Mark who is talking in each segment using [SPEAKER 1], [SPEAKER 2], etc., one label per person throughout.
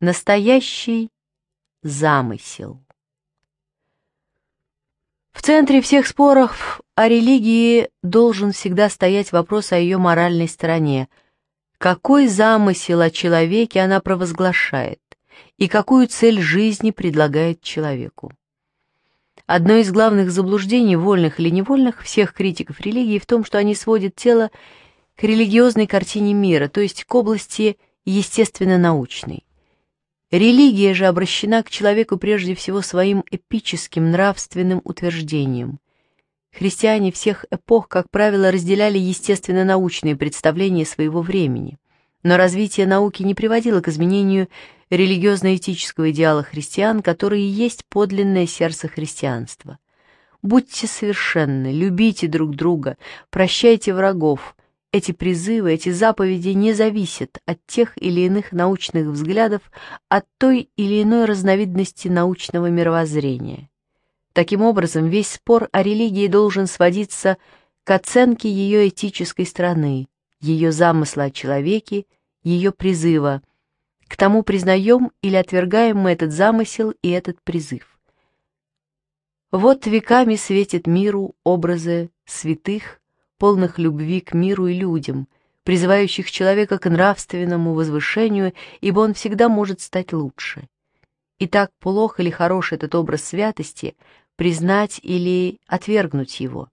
[SPEAKER 1] Настоящий замысел. В центре всех споров о религии должен всегда стоять вопрос о ее моральной стороне. Какой замысел о человеке она провозглашает и какую цель жизни предлагает человеку? Одно из главных заблуждений, вольных или невольных, всех критиков религии в том, что они сводят тело к религиозной картине мира, то есть к области естественно-научной. Религия же обращена к человеку прежде всего своим эпическим нравственным утверждением. Христиане всех эпох, как правило, разделяли естественно-научные представления своего времени. Но развитие науки не приводило к изменению религиозно-этического идеала христиан, который и есть подлинное сердце христианства. Будьте совершенны, любите друг друга, прощайте врагов, эти призывы, эти заповеди не зависят от тех или иных научных взглядов, от той или иной разновидности научного мировоззрения. Таким образом, весь спор о религии должен сводиться к оценке ее этической стороны, ее замысла о человеке, ее призыва. К тому признаем или отвергаем мы этот замысел и этот призыв. Вот веками светит миру образы святых, полных любви к миру и людям, призывающих человека к нравственному возвышению, ибо он всегда может стать лучше. Итак, так плох или хорош этот образ святости, признать или отвергнуть его.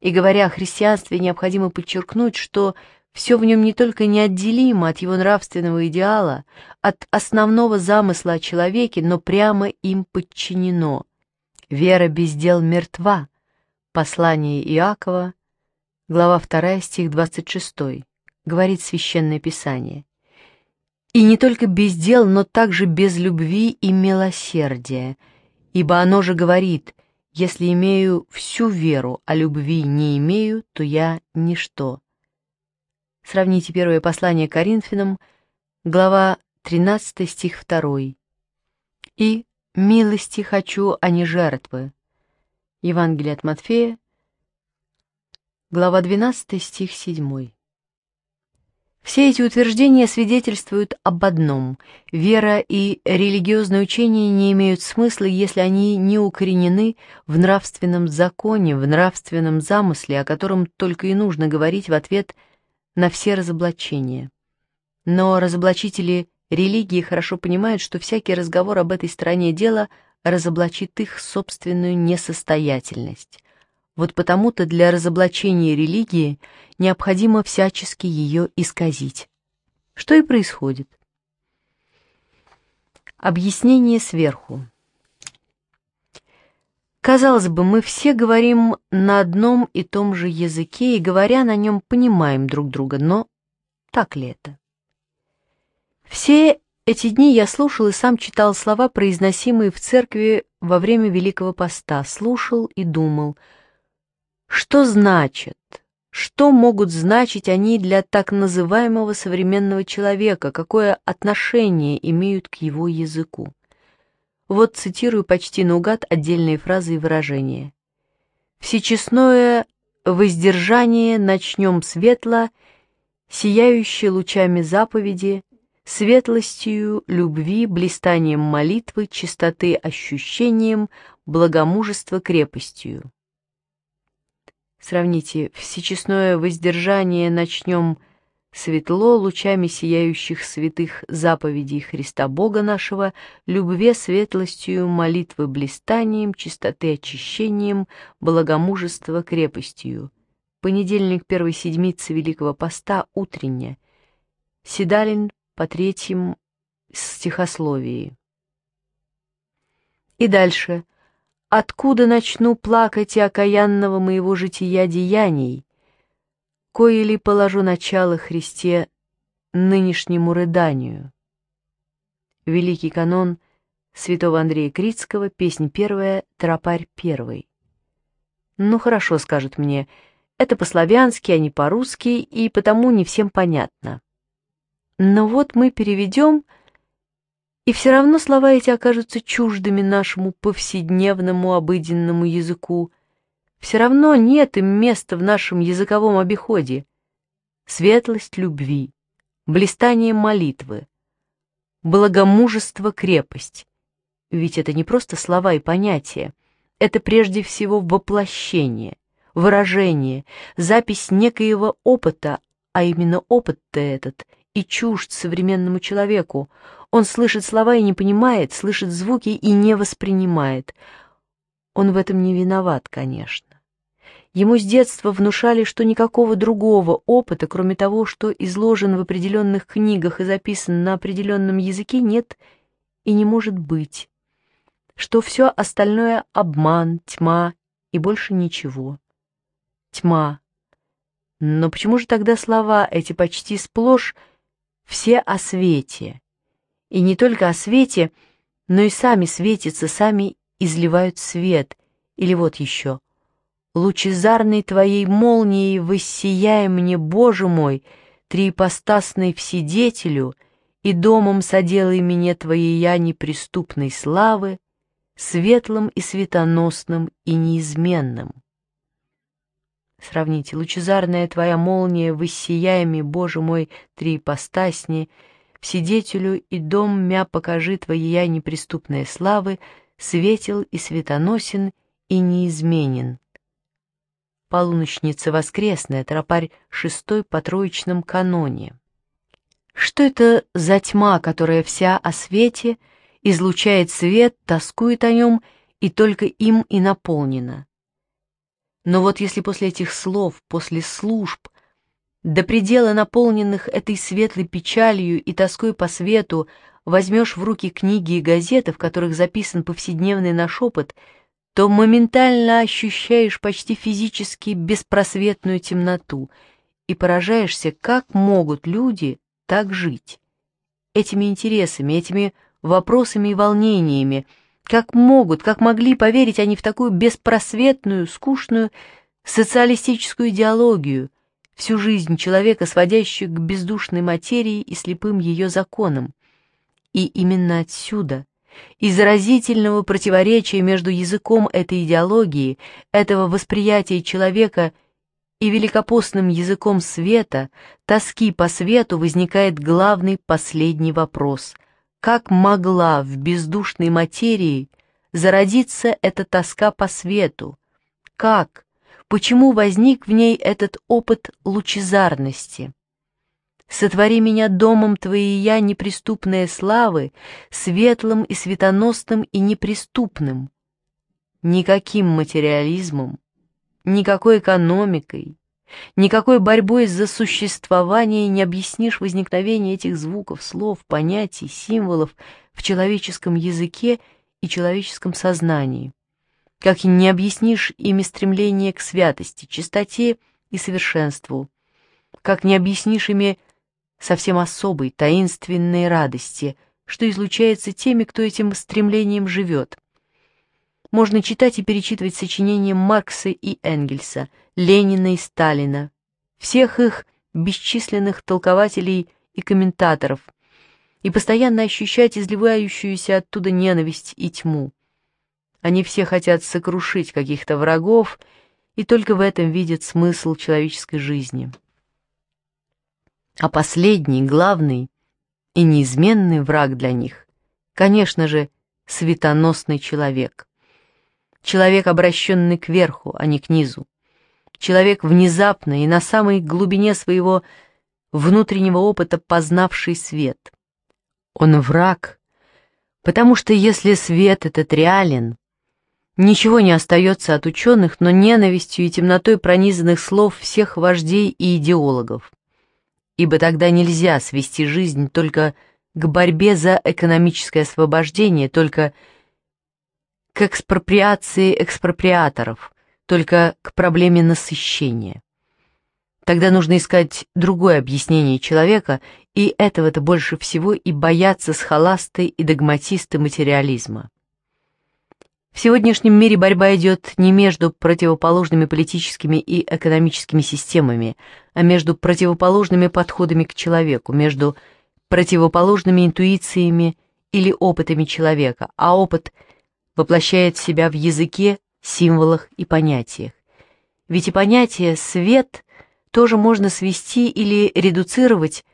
[SPEAKER 1] И говоря о христианстве, необходимо подчеркнуть, что все в нем не только неотделимо от его нравственного идеала, от основного замысла о человеке, но прямо им подчинено. Вера без дел мертва, Послание Иакова, глава 2, стих 26, говорит Священное Писание. «И не только без дел, но также без любви и милосердия, ибо оно же говорит, если имею всю веру, а любви не имею, то я ничто». Сравните первое послание Коринфянам, глава 13, стих 2. «И милости хочу, а не жертвы, Евангелие от Матфея, глава 12, стих 7. Все эти утверждения свидетельствуют об одном. Вера и религиозное учение не имеют смысла, если они не укоренены в нравственном законе, в нравственном замысле, о котором только и нужно говорить в ответ на все разоблачения. Но разоблачители религии хорошо понимают, что всякий разговор об этой стороне дела разоблачит их собственную несостоятельность. Вот потому-то для разоблачения религии необходимо всячески ее исказить. Что и происходит. Объяснение сверху. Казалось бы, мы все говорим на одном и том же языке и, говоря на нем, понимаем друг друга, но так ли это? Все эти дни я слушал и сам читал слова, произносимые в церкви во время Великого Поста, слушал и думал, что значит, что могут значить они для так называемого современного человека, какое отношение имеют к его языку. Вот цитирую почти наугад отдельные фразы и выражения. «Всечестное воздержание начнем светло, сияющее лучами заповеди, светлостью любви, блистанием молитвы, чистоты ощущением, благомужество крепостью. Сравните, всечестное воздержание начнем светло лучами сияющих святых заповедей Христа Бога нашего, любве светлостью, молитвы блистанием, чистоты очищением, благомужество крепостью. Понедельник первой седмицы Великого Поста, утренняя Седалин, по третьим стихословии. И дальше. «Откуда начну плакать и окаянного моего жития деяний, кое ли положу начало Христе нынешнему рыданию?» Великий канон святого Андрея Критского, песнь первая, тропарь первый. «Ну хорошо», — скажут мне, — «это по-славянски, а не по-русски, и потому не всем понятно». Но вот мы переведем, и все равно слова эти окажутся чуждыми нашему повседневному обыденному языку. Все равно нет им места в нашем языковом обиходе. Светлость любви, блистание молитвы, благомужество крепость. Ведь это не просто слова и понятия, это прежде всего воплощение, выражение, запись некоего опыта, а именно опыт-то этот — и чужд современному человеку. Он слышит слова и не понимает, слышит звуки и не воспринимает. Он в этом не виноват, конечно. Ему с детства внушали, что никакого другого опыта, кроме того, что изложен в определенных книгах и записан на определенном языке, нет и не может быть, что все остальное — обман, тьма и больше ничего. Тьма. Но почему же тогда слова эти почти сплошь все о свете. И не только о свете, но и сами светятся, сами изливают свет. Или вот еще. «Лучезарной твоей молнией воссияй мне, Боже мой, триипостасный вседетелю, и домом соделай мне твоей я неприступной славы, светлым и светоносным и неизменным». Сравните, лучезарная твоя молния, воссияями, Боже мой, три ипостасни, Вседетелю и дом мя покажи твоя неприступной славы, Светел и светоносен, и неизменен. Полуночница воскресная, тропарь шестой по троечном каноне. Что это за тьма, которая вся о свете, излучает свет, тоскует о нем и только им и наполнена? Но вот если после этих слов, после служб, до предела наполненных этой светлой печалью и тоской по свету, возьмешь в руки книги и газеты, в которых записан повседневный наш опыт, то моментально ощущаешь почти физически беспросветную темноту и поражаешься, как могут люди так жить. Этими интересами, этими вопросами и волнениями – как могут, как могли поверить они в такую беспросветную, скучную социалистическую идеологию, всю жизнь человека, сводящую к бездушной материи и слепым ее законам? И именно отсюда, из разительного противоречия между языком этой идеологии, этого восприятия человека и великопостным языком света, тоски по свету возникает главный последний вопрос – как могла в бездушной материи зародиться эта тоска по свету? Как? Почему возник в ней этот опыт лучезарности? Сотвори меня домом твоей я неприступной славы, светлым и светоносным и неприступным. Никаким материализмом, никакой экономикой, Никакой борьбой за существование не объяснишь возникновение этих звуков, слов, понятий, символов в человеческом языке и человеческом сознании. Как и не объяснишь ими стремление к святости, чистоте и совершенству. Как не объяснишь ими совсем особой, таинственной радости, что излучается теми, кто этим стремлением живет можно читать и перечитывать сочинения Маркса и Энгельса, Ленина и Сталина, всех их бесчисленных толкователей и комментаторов, и постоянно ощущать изливающуюся оттуда ненависть и тьму. Они все хотят сокрушить каких-то врагов, и только в этом видят смысл человеческой жизни. А последний, главный и неизменный враг для них, конечно же, светоносный человек – человек, обращенный кверху, а не к низу. Человек внезапно и на самой глубине своего внутреннего опыта познавший свет. Он враг, потому что если свет этот реален, ничего не остается от ученых, но ненавистью и темнотой пронизанных слов всех вождей и идеологов. Ибо тогда нельзя свести жизнь только к борьбе за экономическое освобождение, только к к экспроприации экспроприаторов, только к проблеме насыщения. Тогда нужно искать другое объяснение человека, и этого-то больше всего и боятся схоласты и догматисты материализма. В сегодняшнем мире борьба идет не между противоположными политическими и экономическими системами, а между противоположными подходами к человеку, между противоположными интуициями или опытами человека, а опыт – воплощает себя в языке, символах и понятиях. Ведь и понятие «свет» тоже можно свести или редуцировать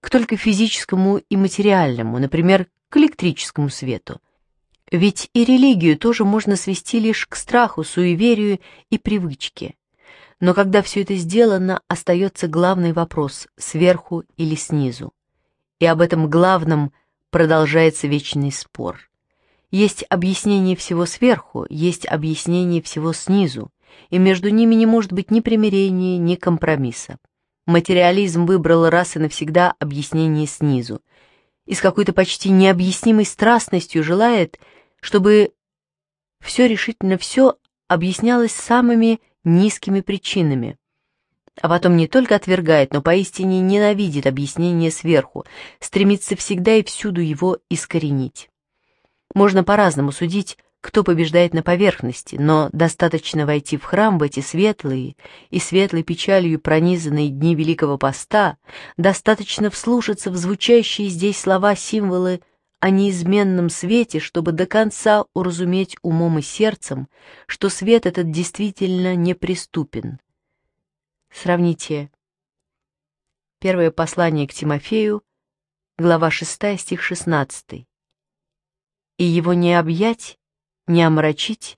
[SPEAKER 1] к только физическому и материальному, например, к электрическому свету. Ведь и религию тоже можно свести лишь к страху, суеверию и привычке. Но когда все это сделано, остается главный вопрос – сверху или снизу. И об этом главном продолжается вечный спор. Есть объяснение всего сверху, есть объяснение всего снизу, и между ними не может быть ни примирения, ни компромисса. Материализм выбрал раз и навсегда объяснение снизу, и с какой-то почти необъяснимой страстностью желает, чтобы все решительно все объяснялось самыми низкими причинами. А потом не только отвергает, но поистине ненавидит объяснение сверху, стремится всегда и всюду его искоренить. Можно по-разному судить, кто побеждает на поверхности, но достаточно войти в храм в эти светлые и светлой печалью пронизанные дни Великого Поста, достаточно вслушаться в звучащие здесь слова-символы о неизменном свете, чтобы до конца уразуметь умом и сердцем, что свет этот действительно неприступен. Сравните первое послание к Тимофею, глава 6, стих 16 и его не объять, не омрачить,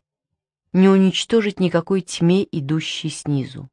[SPEAKER 1] не уничтожить никакой тьме, идущей снизу.